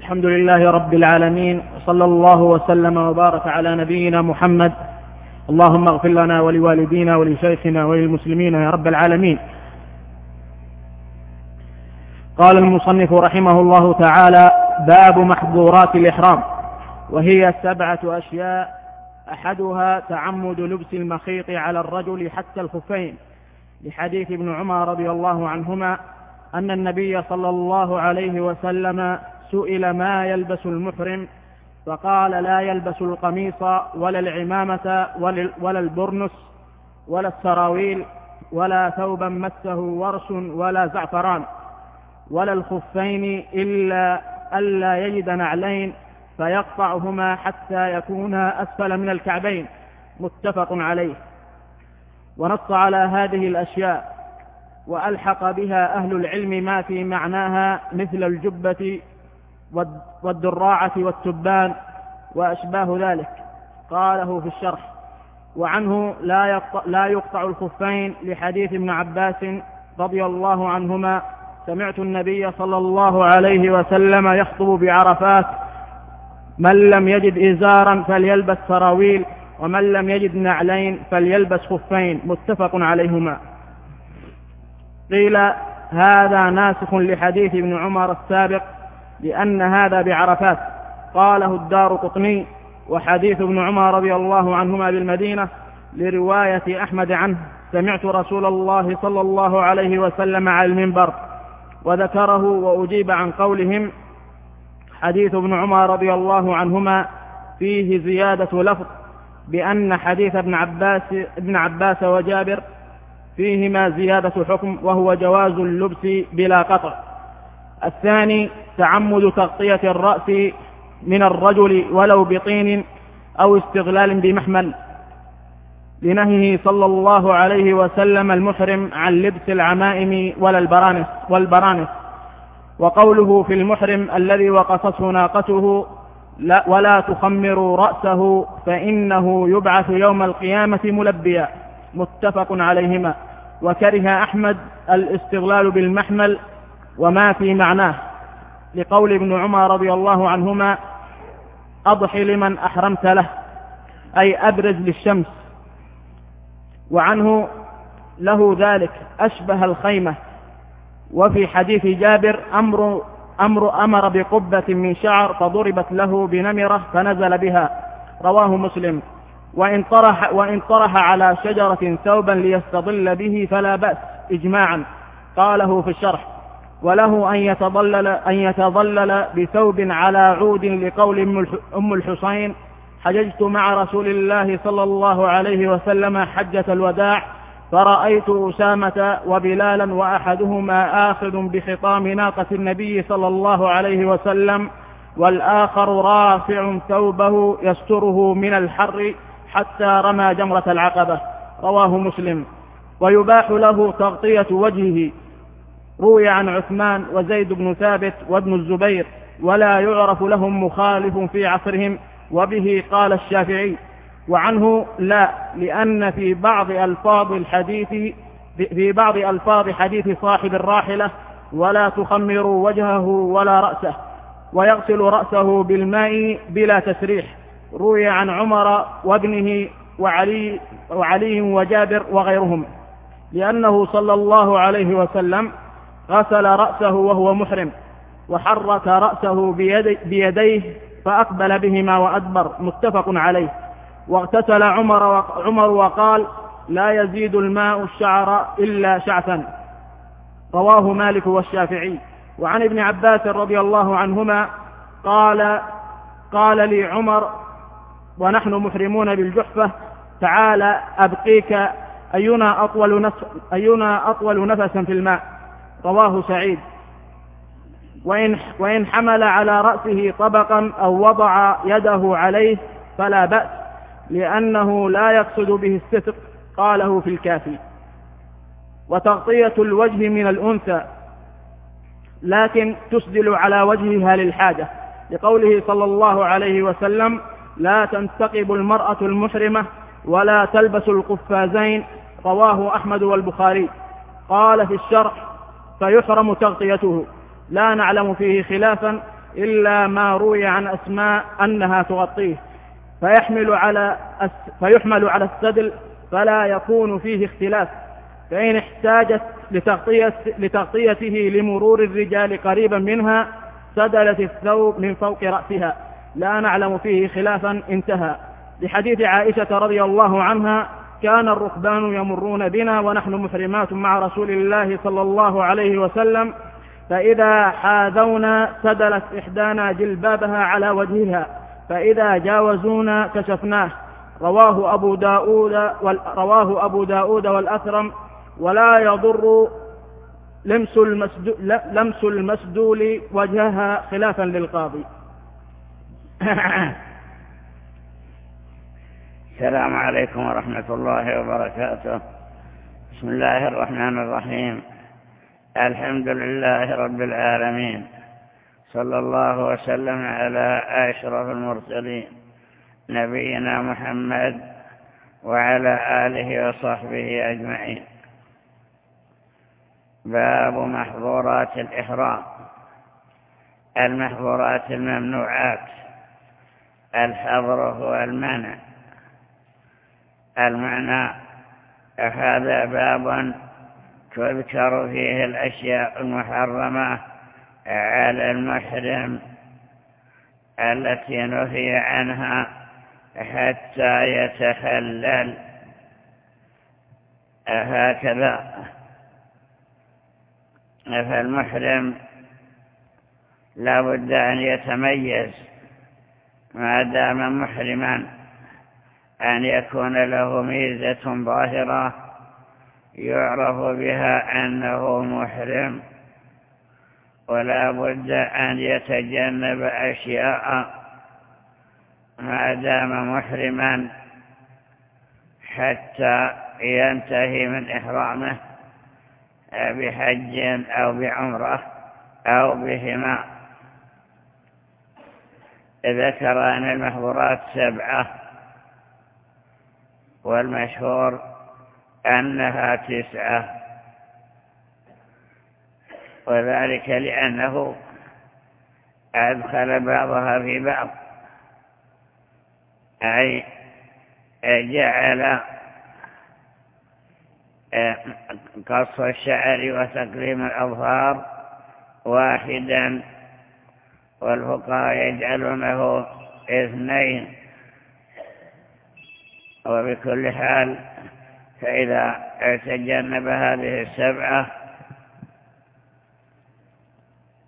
الحمد لله رب العالمين وصلى الله وسلم وبارك على نبينا محمد. اللهم اغفر لنا ولوالدينا ولشيخنا وللمسلمين يا رب العالمين. قال المصنف رحمه الله تعالى باب محظورات الإحرام. وهي سبعة أشياء أحدها تعمد لبس المخيط على الرجل حتى الخفين. لحديث ابن عمر رضي الله عنهما أن النبي صلى الله عليه وسلم سئل ما يلبس المحرم فقال لا يلبس القميص ولا العمامة ولا البرنس ولا السراويل ولا ثوبا مسه ورس ولا زعفران ولا الخفين إلا ألا يجد نعلين فيقطعهما حتى يكونا أسفل من الكعبين. متفق عليه. ونص على هذه الأشياء وألحق بها أهل العلم ما في معناها مثل الجبة والدراعة والتبان وأشباه ذلك. قاله في الشرح. وعنه لا لا يقطع الخفين لحديث ابن عباس رضي الله عنهما. سمعت النبي صلى الله عليه وسلم يخطب بعرفات. من لم يجد إزارا فليلبس سراويل ومن لم يجد نعلين فليلبس خفين. متفق عليهما. قيل هذا ناسخ لحديث ابن عمر السابق لأن هذا بعرفات. قاله الدار قطني وحديث ابن عمر رضي الله عنهما بالمدينة لرواية أحمد عنه سمعت رسول الله صلى الله عليه وسلم على المنبر وذكره وأجيب عن قولهم حديث ابن عمر رضي الله عنهما فيه زيادة لفظ بأن حديث ابن عباس ابن عباس وجابر فيهما زيادة حكم وهو جواز اللبس بلا قطع. الثاني تعمد تغطية الرأس من الرجل ولو بطين أو استغلال بمحمل لنهيه صلى الله عليه وسلم المحرم عن لبس العمائم ولا البرانس والبرانس. وقوله في المحرم الذي وقصته ناقته لا ولا تخمروا رأسه فإنه يبعث يوم القيامة ملبيا. متفق عليهما. وكره أحمد الاستغلال بالمحمل وما في معناه. لقول ابن عمر رضي الله عنهما أضح لمن أحرمت له أي أبرز للشمس. وعنه له ذلك أشبه الخيمة. وفي حديث جابر أمر أمر أمر بقبة من شعر فضربت له بنمرة فنزل بها. رواه مسلم. وإن طرح, وإن طرح على شجرة ثوبا ليستظل به فلا بأس إجماعا. قاله في الشرح. وله أن يتظلل, أن يتظلل بثوب على عود لقول أم الحسين حججت مع رسول الله صلى الله عليه وسلم حجة الوداع فرأيت أسامة وبلالا وأحدهما آخذ بخطام ناقة النبي صلى الله عليه وسلم والآخر رافع ثوبه يستره من الحر حتى رمى جمرة العقبة. رواه مسلم. ويباح له تغطية وجهه. روي عن عثمان وزيد بن ثابت وابن الزبير ولا يعرف لهم مخالف في عصرهم وبه قال الشافعي وعنه لا لأن في بعض ألفاظ الحديث في بعض ألفاظ حديث صاحب الراحلة ولا تخمروا وجهه ولا رأسه ويغسل رأسه بالماء بلا تسريح. روي عن عمر وابنه وعلي, وعلي وجابر وغيرهم لأنه صلى الله عليه وسلم غسل رأسه وهو محرم وحرك رأسه بيدي بيديه فأقبل بهما وأدبر متفق عليه. واغتسل عمر, عمر وقال لا يزيد الماء الشعر إلا شعثا. رواه مالك والشافعي. وعن ابن عباس رضي الله عنهما قال قال لي عمر ونحن محرمون بالجحفة تعال أبقيك أينا أطول, نفس أينا أطول نفسا في الماء؟ رواه سعيد. وإن, وإن حمل على رأسه طبقا أو وضع يده عليه فلا بأس لأنه لا يقصد به الستر قاله في الكافي. وتغطية الوجه من الأنثى لكن تسدل على وجهها للحاجة. لقوله صلى الله عليه وسلم لا تنتقب المرأة المحرمة ولا تلبس القفازين رواه أحمد والبخاري. قال في الشرح فيحرم تغطيته. لا نعلم فيه خلافا إلا ما روي عن أسماء أنها تغطيه. فيحمل على فيحمل على السدل فلا يكون فيه اختلاف. فإن احتاجت لتغطية لتغطيته لمرور الرجال قريبا منها سدلت الثوب من فوق رأسها. لا نعلم فيه خلافا انتهى. لحديث عائشة رضي الله عنها كان الركبان يمرون بنا ونحن محرمات مع رسول الله صلى الله عليه وسلم فإذا حاذونا سدلت إحدانا جلبابها على وجهها فإذا جاوزونا كشفناه. رواه أبو داود رواه أبو داود والأثرم ولا يضر لمس لمس المسدول وجهها خلافا للقاضي. السلام عليكم ورحمة الله وبركاته. بسم الله الرحمن الرحيم. الحمد لله رب العالمين. صلى الله وسلم على أشرف المرسلين. نبينا محمد وعلى آله وصحبه أجمعين. باب محظورات الإحرام. المحظورات الممنوعات. الحظر هو المنع. المعنى هذا باب تذكر فيه الأشياء المحرمة على المحرم التي نهي عنها حتى يتخلل. هكذا. فالمحرم لا بد أن يتميز ما دام محرما. أن يكون له ميزة ظاهرة يعرف بها أنه محرم ولا بد أن يتجنب أشياء ما دام محرما حتى ينتهي من إحرامه بحج أو بعمرة أو بهما. ذكر أن المحظورات سبعة والمشهور أنها تسعة. وذلك لأنه أدخل بعضها في بعض. أي جعل قص الشعر وتقليم الأظهار واحدا والفقهاء يجعلونه اثنين. وبكل حال فإذا تجنب هذه السبعة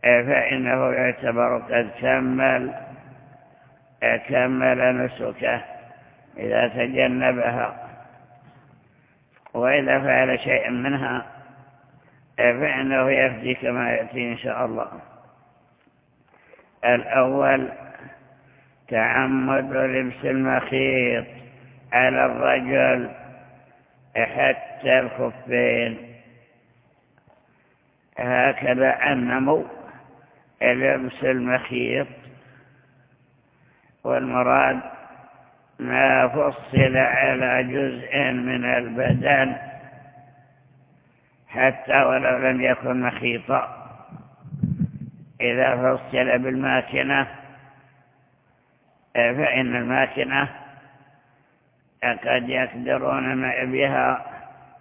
فإنه يعتبر قد كمل كمل نسكه إذا تجنبها. وإذا فعل شيئا منها فإنه يفدي كما يأتي إن شاء الله. الأول تعمد لبس المخيط. على الرجل حتى الخفين. هكذا النمو لبس المخيط. والمراد ما فصل على جزء من البدن حتى ولو لم يكن مخيطا. إذا فصل بالماكنة فإن الماكنة قد يقدرون بها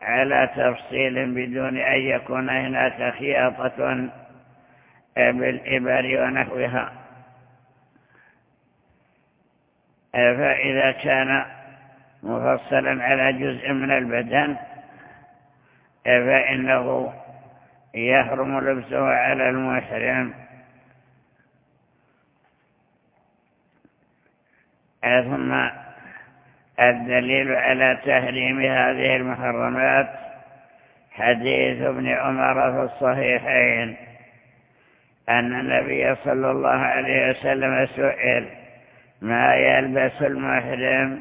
على تفصيل بدون أن يكون هناك خياطة بالإبر ونحوها. فإذا كان مفصلا على جزء من البدن فإنه يحرم لبسه على المحرم. ثم الدليل على تحريم هذه المحرمات حديث ابن عمر في الصحيحين. أن النبي صلى الله عليه وسلم سئل ما يلبس المحرم؟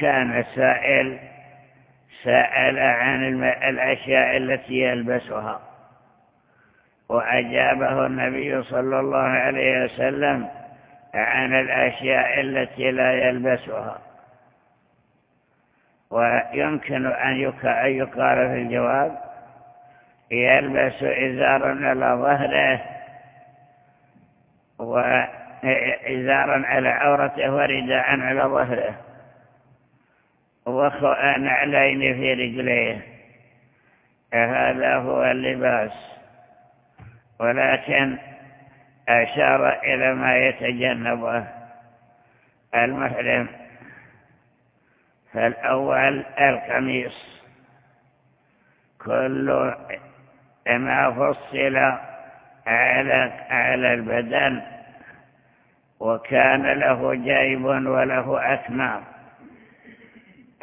كان السائل سأل عن الأشياء التي يلبسها. وأجابه النبي صلى الله عليه وسلم عن الأشياء التي لا يلبسها. ويمكن أن يقال في الجواب يلبس إزارا على ظهره وإزارا على عورته ورداء على ظهره ونعلين في رجليه. هذا هو اللباس. ولكن أشار إلى ما يتجنبه. المحرم. فالأول القميص. كل ما فصل على على البدن وكان له جيب وله أكمام.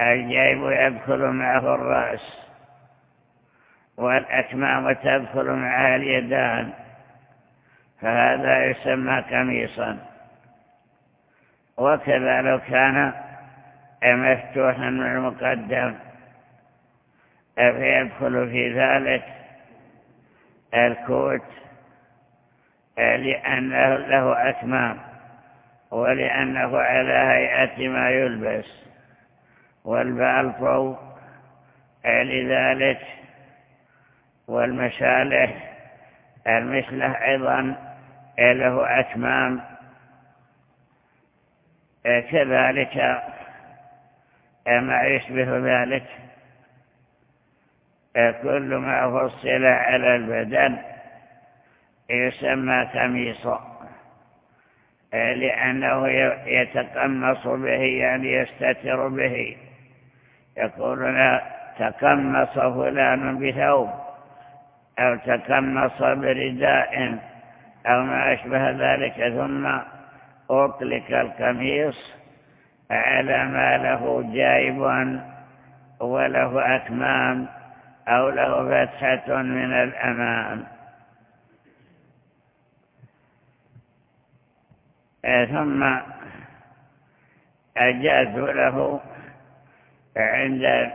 الجيب يدخل معه الرأس والأكمام تدخل معها اليدان. فهذا يسمى قميصا. وكذا لو كان مفتوحا من المقدم فيدخل في ذلك الكوت لأنه له أكمام ولأنه على هيئة ما يلبس. والبالطو لذلك والمشالح المشلح أيضا له أكمام كذلك ما يشبه ذلك كل ما فصل على البدن يسمى تميصا لأنه يتقمص به يعني يستتر به. يقولون تقمص فلان بثوب أو تقمص برداء. أو ما أشبه ذلك ثم أطلق القميص على ما له جايب وله أكمام أو له فتحة من الأمام. ثم أجاز له عند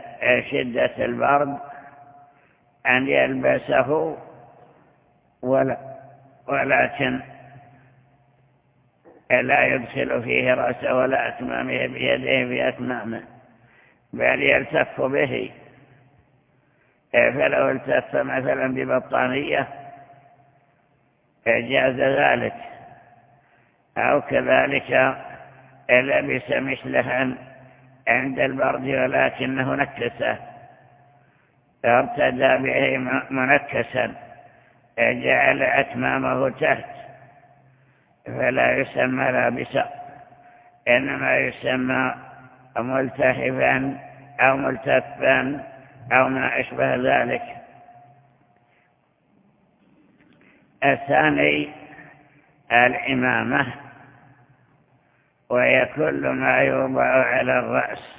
شدة البرد أن يلبسه ولا ولكن لا يدخل فيه رأسه ولا أكمامه بيده بأكمامه بل يلتف به. فلو التف مثلا ببطانية جاز ذلك. أو كذلك لبس مثلها عند البرد ولكنه نكسة ارتدى به منكسا. جعل أكمامه تحت فلا يسمى لابسا إنما يسمى ملتهفا أو ملتفا أو ما أشبه ذلك. الثاني الإمامة وهي كل ما يوضع على الرأس.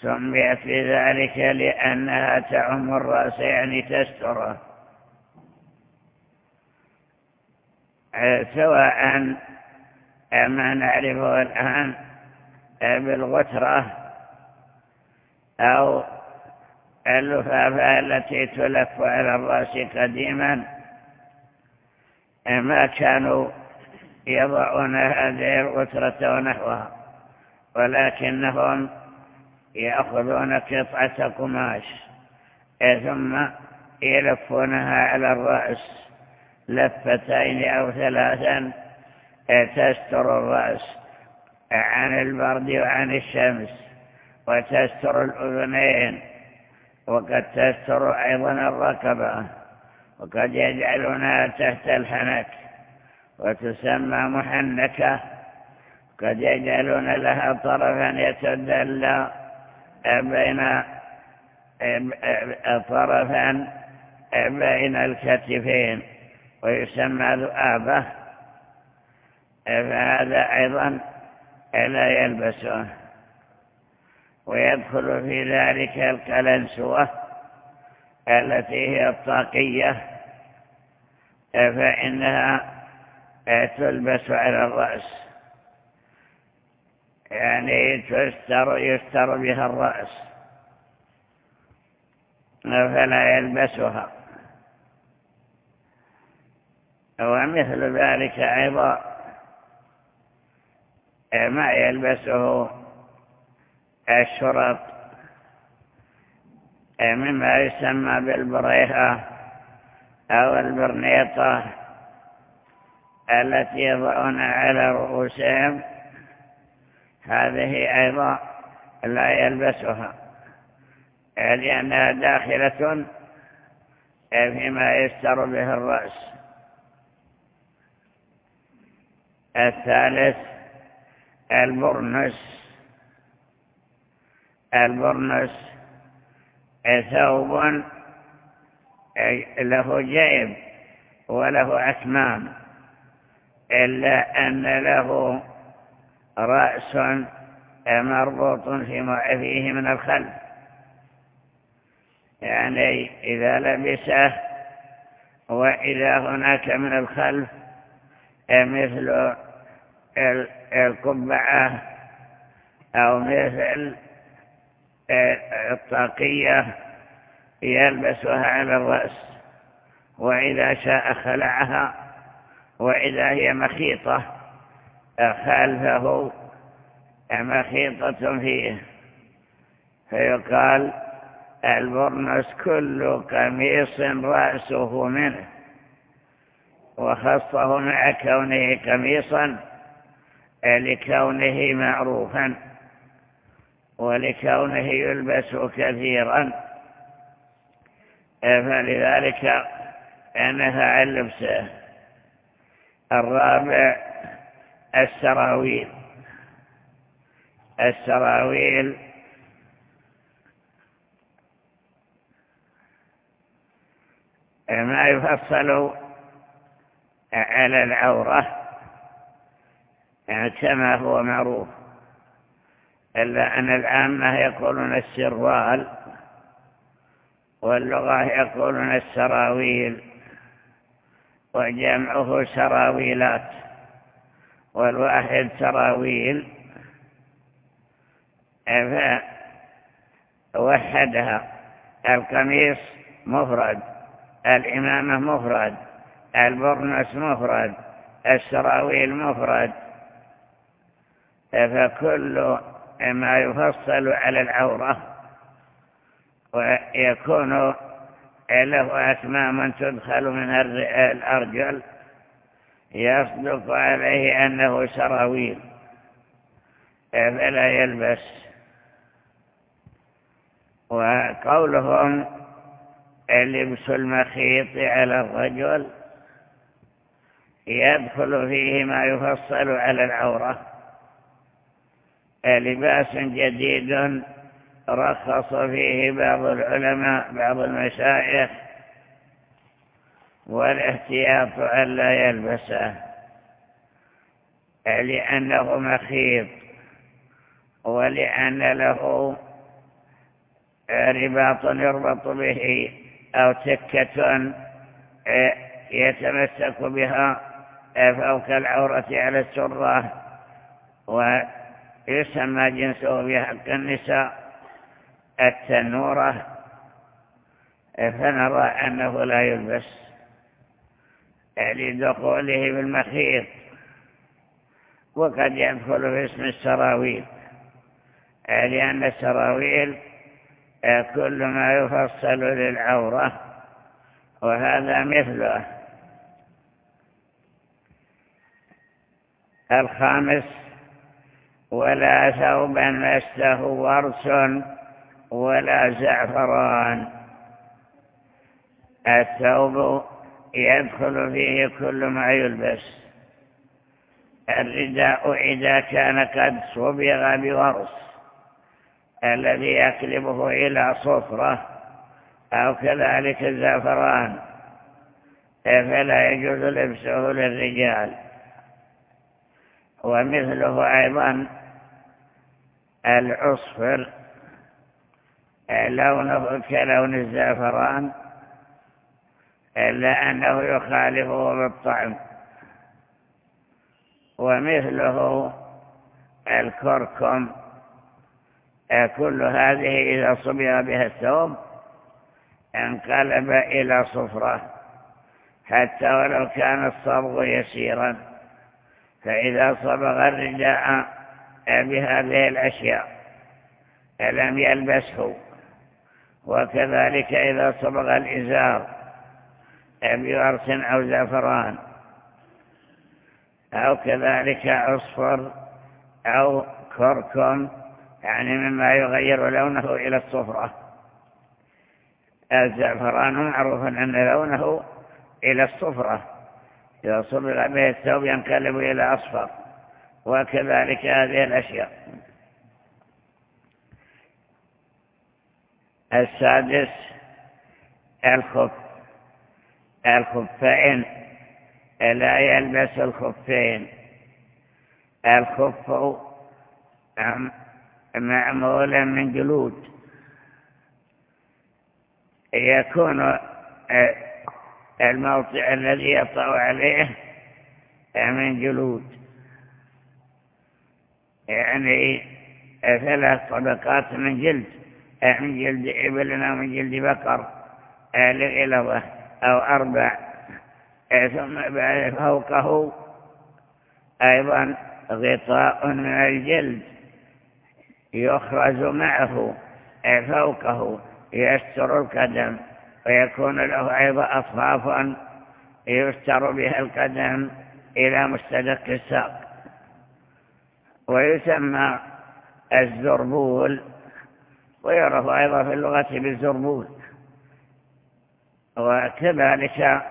سميت بذلك لأنها تعم الرأس يعني تستره. سواء ما نعرفه الآن بالغترة أو اللفافة التي تلف على الرأس قديما ما كانوا يضعون هذه الغترة ونحوها ولكنهم يأخذون قطعة قماش ثم يلفونها على الرأس. لفتين أو ثلاثا تستر الرأس عن البرد وعن الشمس وتستر الأذنين وقد تستر أيضا الركبة وقد يجعلونها تحت الحنك وتسمى محنكة قد يجعلون لها طرفا يتدلى بين طرفا بين الكتفين. ويسمى ذؤابة فهذا أيضا لا يلبسه. ويدخل في ذلك القلنسوة التي هي الطاقية فإنها تلبس على الرأس. يعني تستر يستر بها الرأس فلا يلبسها. ومثل ذلك أيضا ما يلبسه الشرط مما يسمى بالبريحة أو البرنيطة التي يضعون على رؤوسهم. هذه أيضا لا يلبسها لأنها داخلة فيما يستر به الرأس. الثالث البرنس. البرنس ثوب له جيب وله أكمام إلا أن له رأس مربوط فيه من الخلف يعني إذا لبسه وإذا هناك من الخلف مثل القبعة أو مثل الطاقية يلبسها على الرأس وإذا شاء خلعها وإذا هي مخيطة خلفه مخيطة فيه. فيقال البرنس كل قميص رأسه منه وخصه مع كونه قميصا لكونه معروفا ولكونه يلبس كثيرا. فلذلك أنها عن لبسه الرابع السراويل. السراويل ما يفصل على العورة. كما هو معروف. إلا أن العامة يقولون السروال واللغة يقولون السراويل وجمعه سراويلات والواحد سراويل. فوحدها القميص مفرد الإمامة مفرد البرنس مفرد السراويل مفرد. فكل ما يفصل على العورة ويكون له أكمام تدخل من الأرجل يصدق عليه أنه سراويل فلا يلبس. وقولهم لبس المخيط على الرجل يدخل فيه ما يفصل على العورة. لباس جديد رخص فيه بعض العلماء بعض المشايخ والاحتياط ألا يلبسه لأنه مخيط ولأن له رباط يربط به أو تكة يتمسك بها فوق العورة على السرة ويسمى جنسه بحق النساء التنورة. فنرى أنه لا يلبس لدخوله بالمخيط وقد يدخل في اسم السراويل لأن السراويل كل ما يفصل للعورة وهذا مثله. الخامس ولا ثوبا مسته ورس ولا زعفران. الثوب يدخل فيه كل ما يلبس. الرداء إذا كان قد صبغ بورس الذي يقلبه إلى صفرة أو كذلك الزعفران فلا يجوز لبسه للرجال. ومثله أيضا العصفر لونه كلون الزعفران إلا أنه يخالفه بالطعم. ومثله الكركم. كل هذه إذا صبغ بها الثوب انقلب إلى صفرة حتى ولو كان الصبغ يسيرا. فإذا صبغ الرداء بهذه الأشياء. لم يلبسه. وكذلك إذا صبغ الإزار بورس أو زعفران أو كذلك عصفر أو كركم يعني مما يغير لونه إلى الصفرة. الزعفران معروف أن لونه إلى الصفرة. إذا صبغ به الثوب ينقلب إلى أصفر. وكذلك هذه الأشياء. السادس الخف. الخفين لا يلبس الخفين. الخف معمولا من جلود. يكون آه، الموضع الذي يطع عليه من جلود. يعني ثلاث طبقات من جلد من جلد إبل أو من جلد بقر لغلظة أو أربع ثم بعد فوقه أيضا غطاء من الجلد يخرج معه فوقه يستر القدم ويكون له أيضا أطفافا يستر بها القدم إلى مستدق الساق. ويسمى الزربول ويعرف أيضا في اللغة بالزربول. وكذلك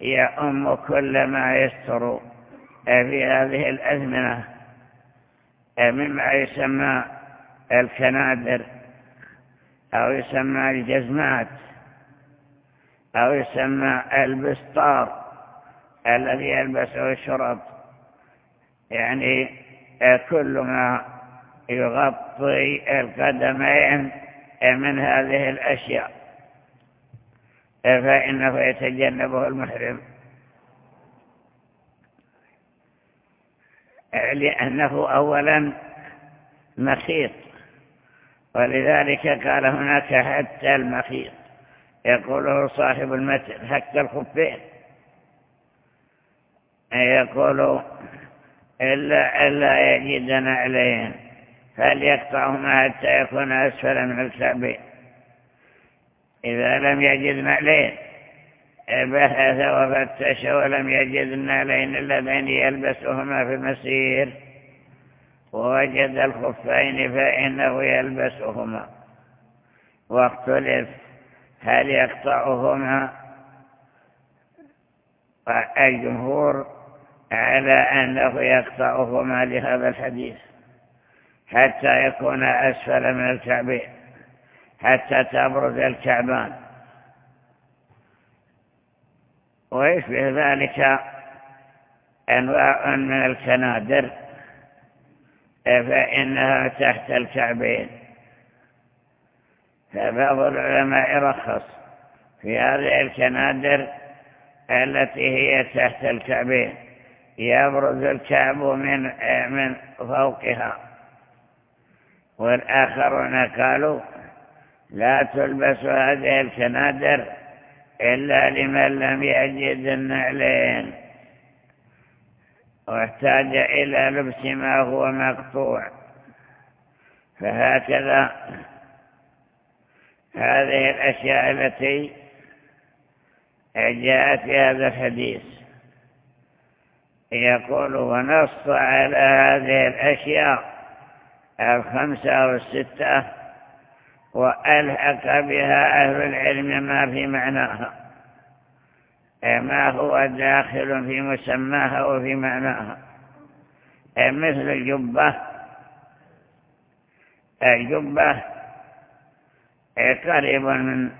يأم كل ما يستر في هذه الأزمنة مما يسمى الكنادر أو يسمى الجزمات أو يسمى البسطار الذي يلبسه الشرط. يعني كل ما يغطي القدمين من هذه الأشياء. فإنه يتجنبه المحرم. لأنه أولا مخيط. ولذلك قال هناك حتى المخيط. يقوله صاحب المتن حتى الخفين. يقول إلا, إلا يجد نعلين فليقطعهما حتى يكون أسفل من الكعبين إذا لم يجد نعلين بحث وفتش ولم يجد النعلين اللذين يلبسهما في المسير. ووجد الخفين فإنه يلبسهما. واختلف هل يقطعهما. الجمهور على أنه يقطعهما لهذا الحديث حتى يكون أسفل من الكعبين حتى تبرز الكعبان. ويشبه ذلك أنواع من الكنادر فإنها تحت الكعبين. فبعض العلماء رخص في هذه الكنادر التي هي تحت الكعبين. يبرز الكعب من من فوقها والآخرون قالوا لا تلبس هذه الكنادر إلا لمن لم يجد النعلين. واحتاج إلى لبس ما هو مقطوع. فهكذا هذه الأشياء التي جاءت في هذا الحديث. يقول ونص على هذه الأشياء الخمسة أو الستة وألحق بها أهل العلم ما في معناها. ما هو داخل في مسماها وفي معناها. مثل الجبة. الجبة قريبا من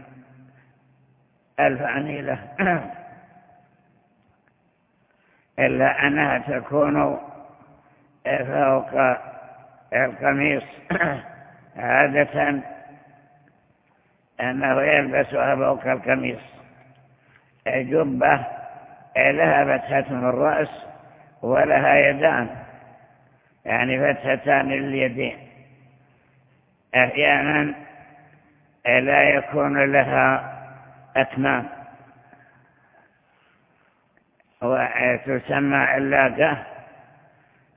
ألف عنيلة إلا أنها تكون فوق القميص. عادة أنه يلبسها فوق القميص. جبة لها فتحة من الرأس ولها يدان يعني فتحتان لليدين. أحيانا لا يكون لها أكمام. وتسمى علاقة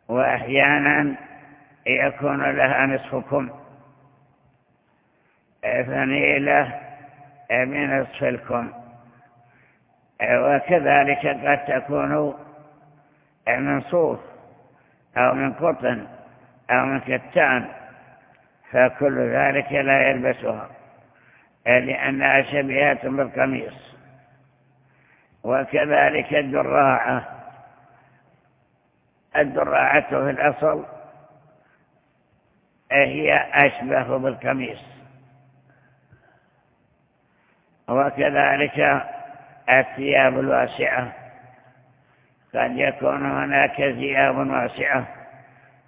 وأحيانا يكون لها نصف كم فنيلة بنصف الكم وكذلك قد تكون من صوف أو من قطن أو من كتان فكل ذلك لا يلبسها لأنها شبيهة بالقميص. وكذلك الدراعة. الدراعة في الأصل هي أشبه بالقميص. وكذلك الثياب الواسعة. قد يكون هناك ثياب واسعة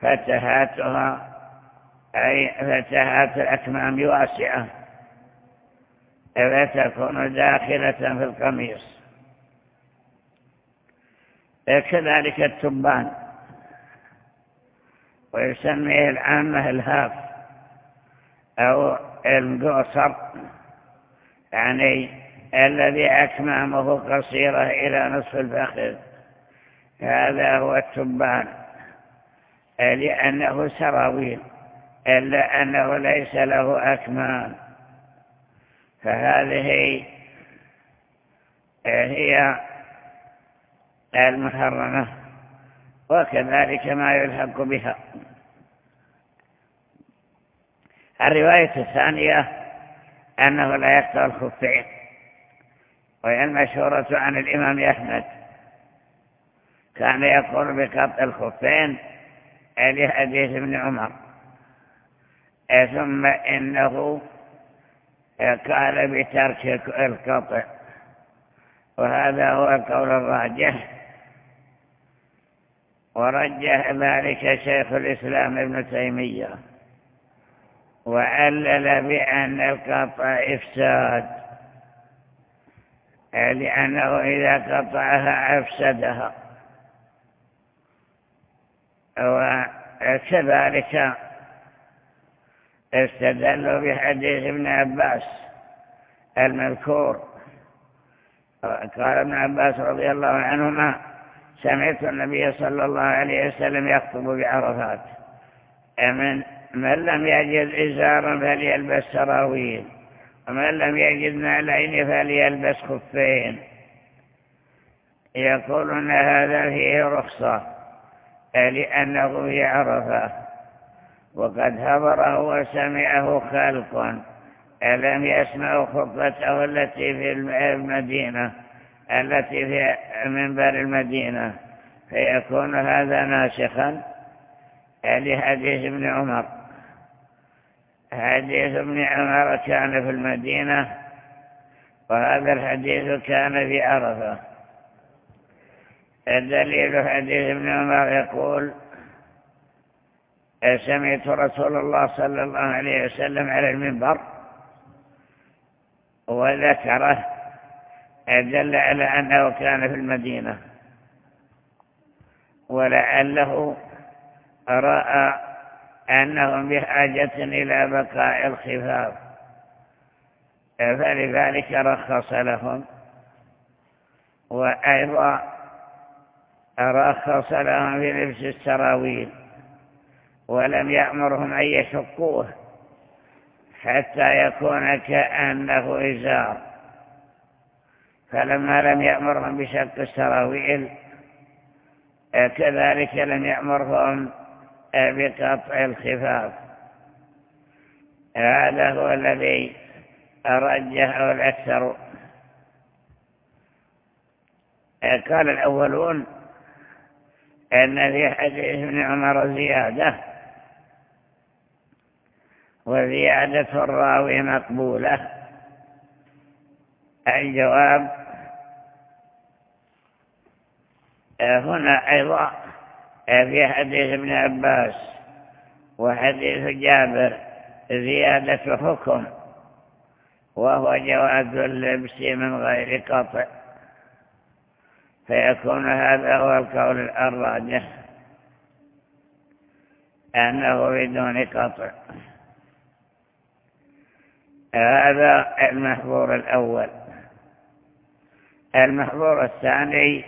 فتحاتها أي فتحات الأكمام واسعة فتكون داخلة في القميص. كذلك التبان. ويسميه العامة الهاف أو القصر يعني الذي أكمامه قصيرة إلى نصف الفخذ. هذا هو التبان لأنه سراويل إلا أنه ليس له أكمام. فهذه هي المحرمة وكذلك ما يلحق بها. الرواية الثانية أنه لا يقطع الخفين وهي المشهورة عن الإمام أحمد. كان يقول بقطع الخفين لحديث ابن عمر ثم إنه قال بترك القطع وهذا هو القول الراجح. ورجح ذلك شيخ الإسلام ابن تيمية وعلل بأن القطع إفساد لأنه إذا قطعها أفسدها. وكذلك استدلوا بحديث ابن عباس المذكور قال ابن عباس رضي الله عنهما سمعت النبي صلى الله عليه وسلم يخطب بعرفات. من من لم يجد إزارا فليلبس سراويل. ومن لم يجد نعلين فليلبس خفين. يقولون هذا فيه رخصة لأنه في عرفة. وقد حضره وسمعه خلق لم يسمعوا خطبته التي في المدينة. التي في منبر المدينة فيكون هذا ناسخا لحديث ابن عمر. حديث ابن عمر كان في المدينة وهذا الحديث كان في عرفة. الدليل حديث ابن عمر يقول سمعت رسول الله صلى الله عليه وسلم على المنبر وذكره دل على أنه كان في المدينة. ولعله رأى أنهم بحاجة إلى بقاء الخفاف. فلذلك رخص لهم. وأيضا رخص لهم في لبس السراويل. ولم يأمرهم أن يشقوه حتى يكون كأنه إزار. فلما لم يأمرهم بشق السراويل كذلك لم يأمرهم بقطع الخفاف. هذا هو الذي رجحه الأكثر. قال الأولون أن في حديث ابن عمر زيادة وزيادة الراوي مقبولة. الجواب هنا أيضا في حديث ابن عباس وحديث جابر زيادة حكم وهو جواز اللبس من غير قطع فيكون هذا هو القول الراجح أنه بدون قطع. هذا المحظور الأول. المحظور الثاني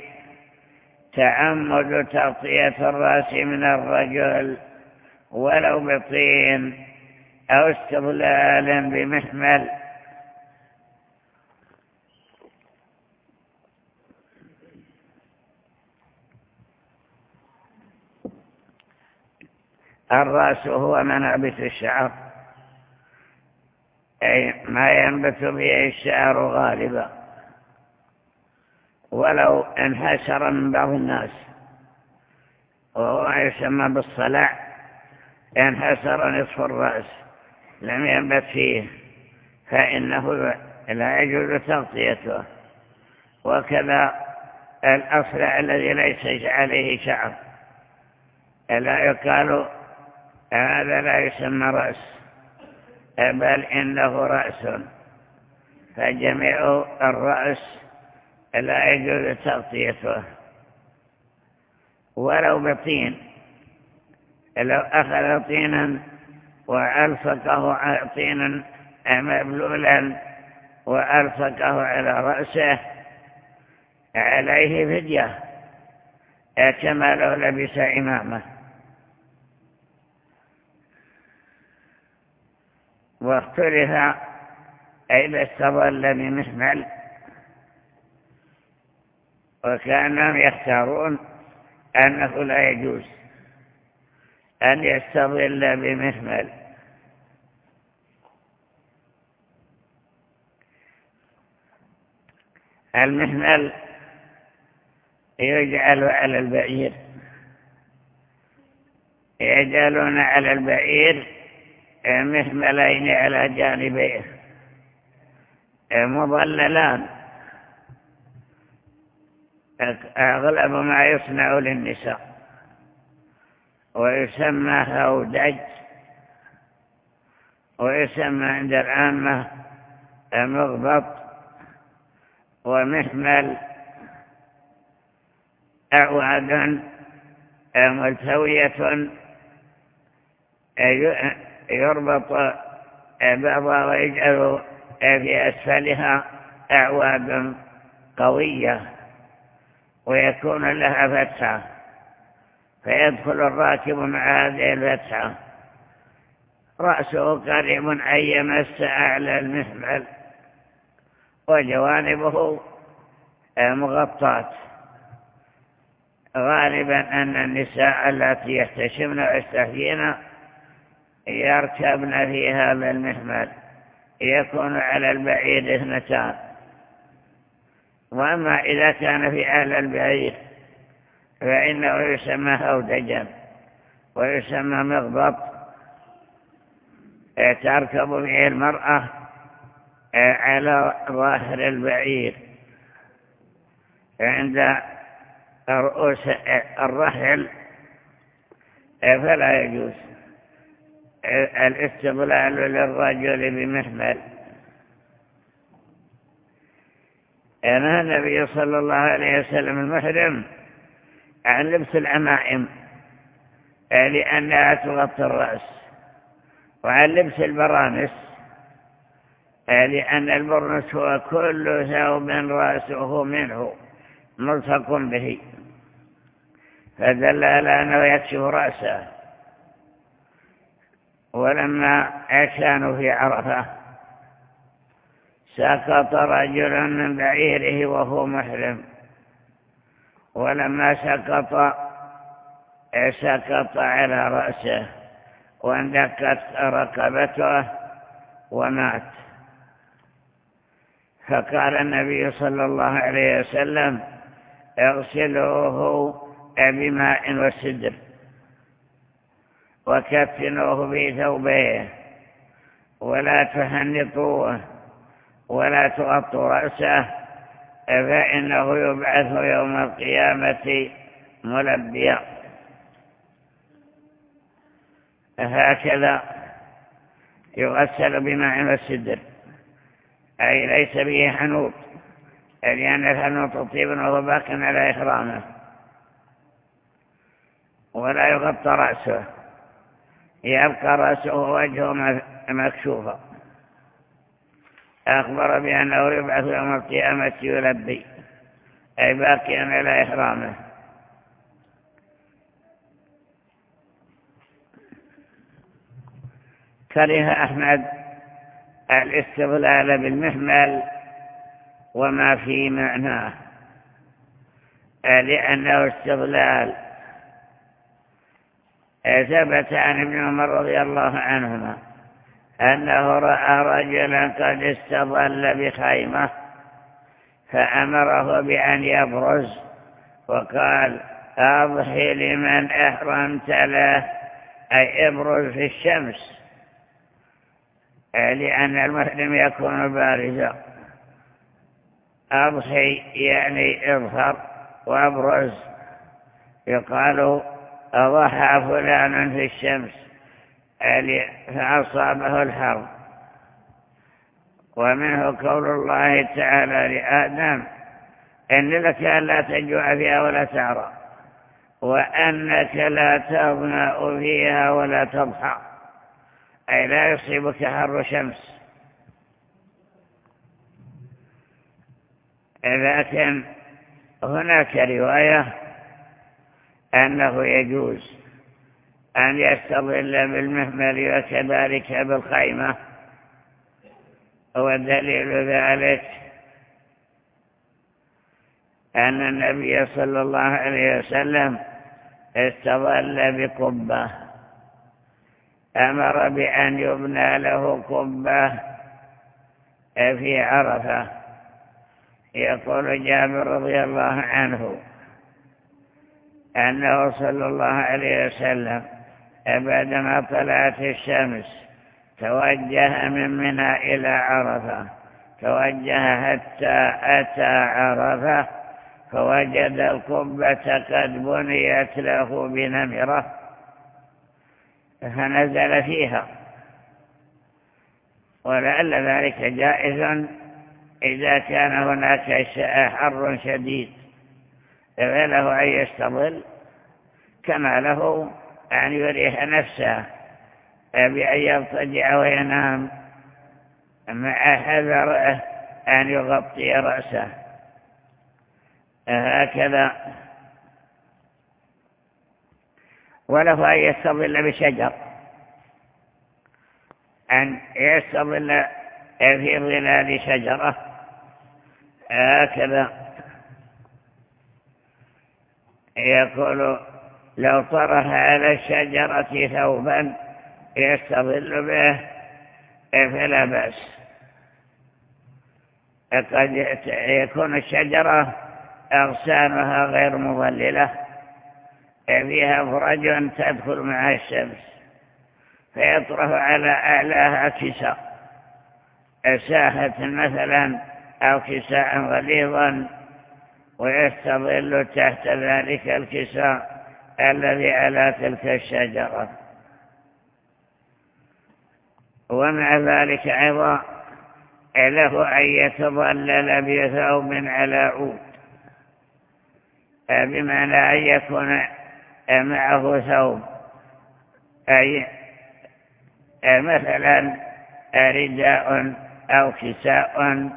تعمد تغطية الرأس من الرجل ولو بطين أو استغلال بمحمل. الرأس هو منابت الشعر. أي ما ينبت به الشعر غالباً. ولو انحسر من بعض الناس. وهو يسمى بالصلع انحسر نصف الرأس لم ينبت فيه فإنه لا يجوز تغطيته. وكذا الأصلع الذي ليس عليه شعر. لا يقال هذا لا يسمى رأس بل إنه رأس. فجميع الرأس لا يجوز تغطيته. ولو بطين لو أخذ طينا وألصقه طينا مبلولا وألصقه على رأسه عليه فدية كما لو لبس إمامه. واختلف إذا استظل بمحمل وكانوا يختارون أنه لا يجوز أن يستظل بمحمل المحمل يجعل على البعير يجعلون على البعير محملين على جانبيه مضللان. أغلب ما يصنع للنساء ويسمى هودج ويسمى عند العامة مغبط ومحمل أعواد ملتوية يربط بعضها ويجعل في أسفلها أعواد قوية. ويكون لها فتحة. فيدخل الراكب مع هذه الفتحة. رأسه قريب أن يمس أعلى المحمل وجوانبه مغطاة غالبا أن النساء التي يحتشمن ويستحيين يركبن في هذا المحمل يكون على البعيد اثنتان. وأما إذا كان في أهل البعيد فإنه يسمى هودجا ويسمى مغبط تركب به المرأة على ظاهر البعير. عند رؤوس الرحل فلا يجوز الاستغلال للرجل بمحمل. نهى النبي صلى الله عليه وسلم المحرم عن لبس العمائم لأنها تغطي الرأس وعن لبس البرانس لأن البرنس هو كل ثوب رأسه منه ملصق به. فدل على أنه يكشف رأسه. ولما كانوا في عرفة سقط رجل من بعيره وهو محرم. ولما سقط سقط على رأسه واندكت رقبته ومات. فقال النبي صلى الله عليه وسلم اغسلوه بماء وسدر وكفنوه في ثوبيه ولا تهنطوه. ولا تغطوا رأسه فإنه يبعث يوم القيامة ملبيا. هكذا يغسل بماء والسدر أي ليس به حنوط. لأن الحنوط طيب وهو باق على إحرامه. ولا يغطى رأسه. يبقى رأسه وجهه مكشوفا. أخبر بأنه يبعث يوم القيامة يلبي. أي باقيا على إحرامه. كره أحمد الاستغلال بالمحمل وما في معناه. لأنه استغلال. ثبت عن ابن عمر رضي الله عنهما. أنه رأى رجلا قد استظل بخيمة فأمره بأن يبرز وقال أضحي لمن أحرمت له أي ابرز في الشمس. لأن المحرم يكون بارزا. أضحي يعني اظهر وأبرز. يقال أضحى فلان في الشمس. فأصابه الحرب. ومنه قول الله تعالى لآدم إن لك ألا تجوع فيها ولا تعرى وأنك لا تظمأ فيها ولا تضحى أي لا يصيبك حر شمس. لكن هناك رواية أنه يجوز أن يستظل بالمهمل وكذلك بالخيمة. ودليل ذلك أن النبي صلى الله عليه وسلم استظل بقبة. أمر بأن يبنى له قبة في عرفة. يقول جابر رضي الله عنه أنه صلى الله عليه وسلم بعدما طلعت الشمس. توجه من منى إلى عرفة. توجه حتى أتى عرفة. فوجد القبة قد بنيت له بنمرة. فنزل فيها. ولعل ذلك جائز إذا كان هناك حر شديد. فله أن يستظل كما له أن يريح نفسه بأن يضطجع وينام. مع حذره أن يغطي رأسه. هكذا. وله أن يستظل بشجر. أن يستظل في ظلال شجرة. هكذا. يقول لو طرح على الشجرة ثوبا يستظل به فلا بأس. قد يكون الشجرة أغسانها غير مظللة فيها فرج تدخل مع الشمس فيطرح على أعلاها كساء. ساحة مثلا أو كساء غليظا ويستظل تحت ذلك الكساء. الذي على تلك الشجرة. ومع ذلك أيضا له أن يتظلل بثوب على عود. بمعنى أن يكون معه ثوب. أي مثلا رداء أو كساء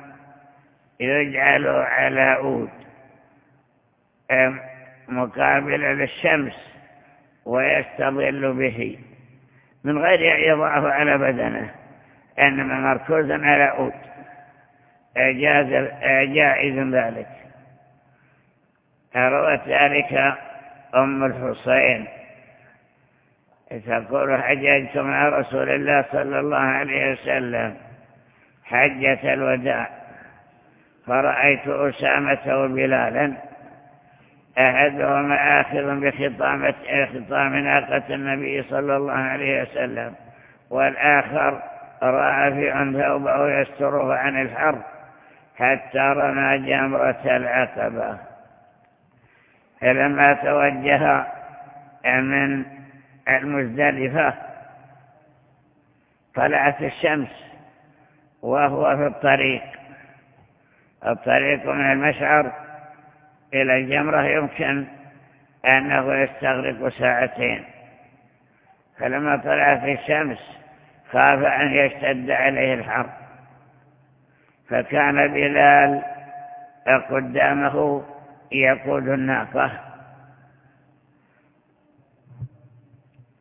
يجعل على عود. مقابل للشمس ويستظل به من غير يضعه على بدنه إنما مركوزا على عود جائز ذلك. روت ذلك أم الحسين. تقول حججت مع رسول الله صلى الله عليه وسلم حجة الوداع فرأيت أسامة وبلالا أحدهما آخذ بخطامة خطام ناقة النبي صلى الله عليه وسلم والآخر رافع ثوبه يستره عن الحر حتى رمى جمرة العقبة. فلما توجه من المزدلفة طلعت الشمس وهو في الطريق. الطريق من المشعر إلى الجمرة يمكن أنه يستغرق ساعتين. فلما طلعت الشمس خاف أن يشتد عليه الحر. فكان بلال قدامه يقود الناقة.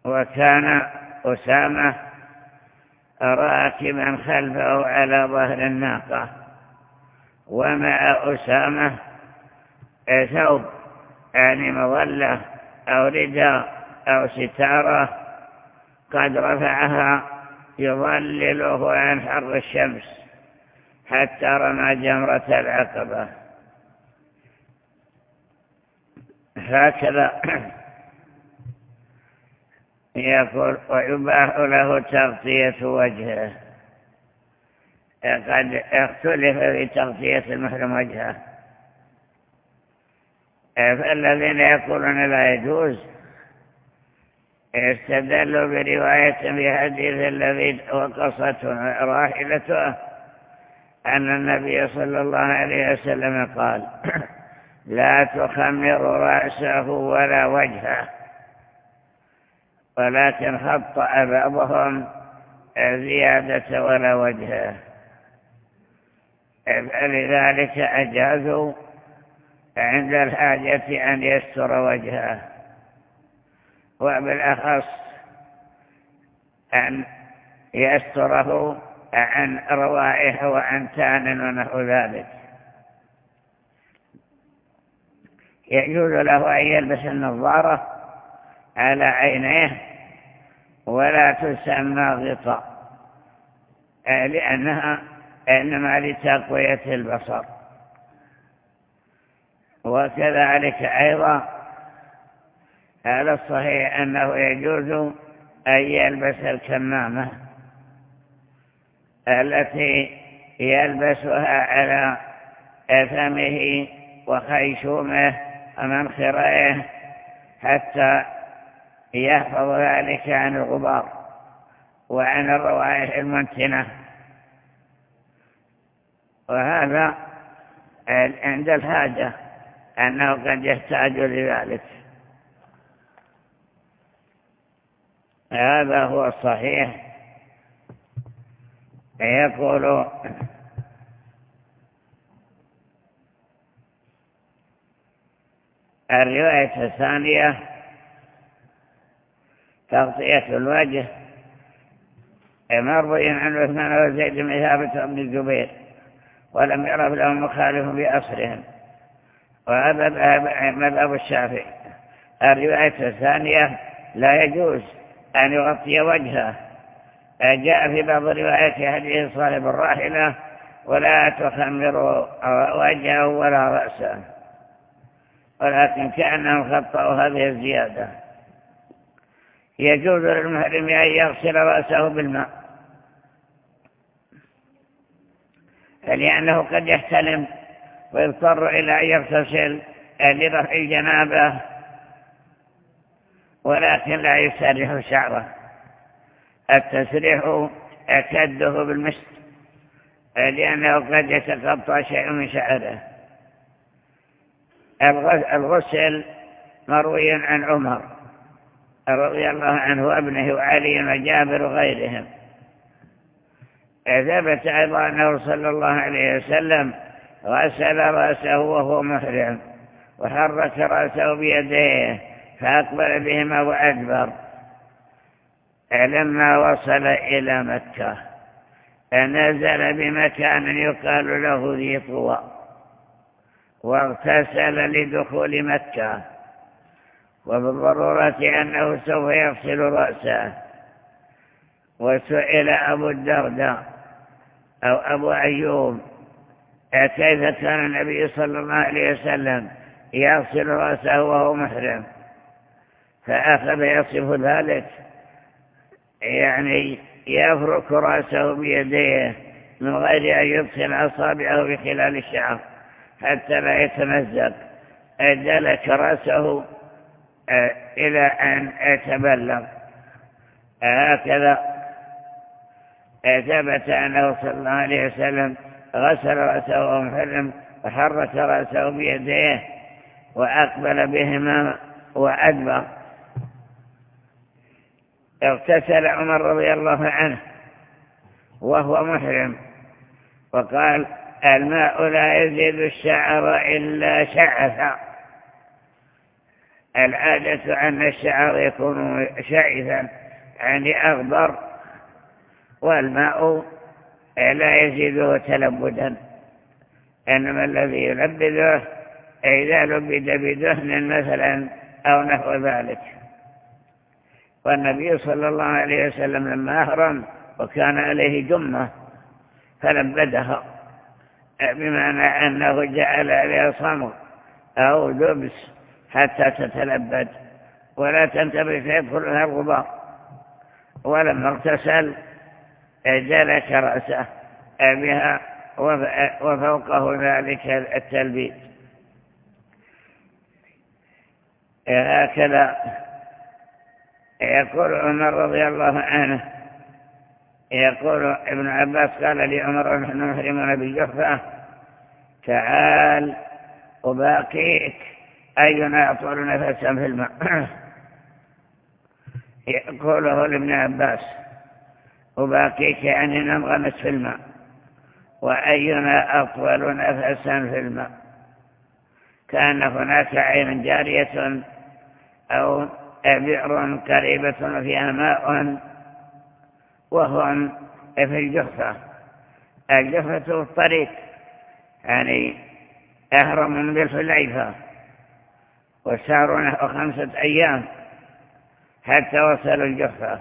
وكان أسامة راكبا خلفه على ظهر الناقة. ومع أسامة ثوب يعني مظلة أو رداء أو ستارة قد رفعها يظلله عن حر الشمس حتى رمى جمرة العقبة. هكذا يقول ويباح له تغطية وجهه قد اختلف في تغطية المحرم وجهه. فالذين يقولون لا يجوز استدلوا برواية في حديث الذي وقصته راحلته أن النبي صلى الله عليه وسلم قال لا تخمر رأسه ولا وجهه ولكن خطأ بعضهم زيادة ولا وجهه. فلذلك أجازوا عند الحاجة أن يستر وجهه. وبالأخص أن يستره عن روائح وعن تان ونحو ذلك. يجوز له أن يلبس النظارة على عينيه ولا تسمى غطاء لأنها إنما لتقوية البصر. وكذلك أيضا. على الصحيح أنه يجوز أن يلبس الكمامة التي يلبسها على فمه وخيشومه ومنخريه حتى يحفظ ذلك عن الغبار وعن الروائح المنتنة. وهذا عند الحاجة. أنه قد يحتاج لذلك. هذا هو الصحيح. يقول الرواية الثانية تغطية الوجه. مروي عن عثمان وزيد بن ثابت بن الزبير ولم يرى لهم مخالف بأصلهم مذهب الشافعي. الرواية الثانية لا يجوز أن يغطي وجهه. جاء في بعض روايات حديث صالب الراحلة ولا تخمر وجهه ولا رأسه ولكن كأنهم خطأوا هذه الزيادة. يجوز للمحرم أن يغسل رأسه بالماء لأنه قد يحتلم ويضطر إلى أن يغتسل لرفع الجنابة ولكن لا يسرح شعره. التسريح أكده بالمشط لأنه قد يتقطع شيء من شعره. الغسل مروي عن عمر رضي الله عنه وابنه وعلي وجابر وغيرهم. ثبت أيضا أنه صلى الله عليه وسلم غسل رأسه وهو محرم وحرك رأسه بيديه فأقبل بهما وأدبر لما وصل إلى مكة نزل بمكان يقال له ذي طوى واغتسل لدخول مكة وبالضرورة أنه سوف يغسل رأسه. وسئل أبو الدرداء أو أبو أيوب كيف كان النبي صلى الله عليه وسلم يغسل رأسه وهو محرم؟ فأخذ يصف ذلك يعني يفرك رأسه بيديه من غير أن يدخل أصابعه بخلال الشعر حتى لا يتمزق. دلك رأسه آه، إلى أن يتبلغ. هكذا ثبت أنه صلى الله عليه وسلم غسل رأسه وهو محرم وحرك رأسه بيديه وأقبل بهما وأدبر. اغتسل عمر رضي الله عنه وهو محرم وقال الماء لا يزيد الشعر إلا شعثا العادة أن الشعر يكون شعثا يعني أغبر والماء لا يزيده تلبدا. إنما الذي يلبده إذا لبد بدهن مثلا أو نحو ذلك. والنبي صلى الله عليه وسلم لما أهرم وكان عليه جمة فلبدها بمعنى أنه جعل عليها صمر أو لبس حتى تتلبد ولا تنتبه فيدخلها الغبار. ولما اغتسل جلك رأسه بها وفوقه ذلك التلبيد هكذا يقول عمر رضي الله عنه يقول ابن عباس قال لي عمر نحن نحرمنا بالجفة تعال أباقيك أينا أطول نفسا في الماء؟ يقوله لابن عباس. أباقيك يعني ننغمس في الماء. وأينا أطول نفسا في الماء. كأن هناك عين جارية أو بئر قريبة فيها ماء وهم في الجحفة الجحفة الطريق يعني أهرم بالحليفة. وساروا نحو خمسة أيام حتى وصلوا الجحفة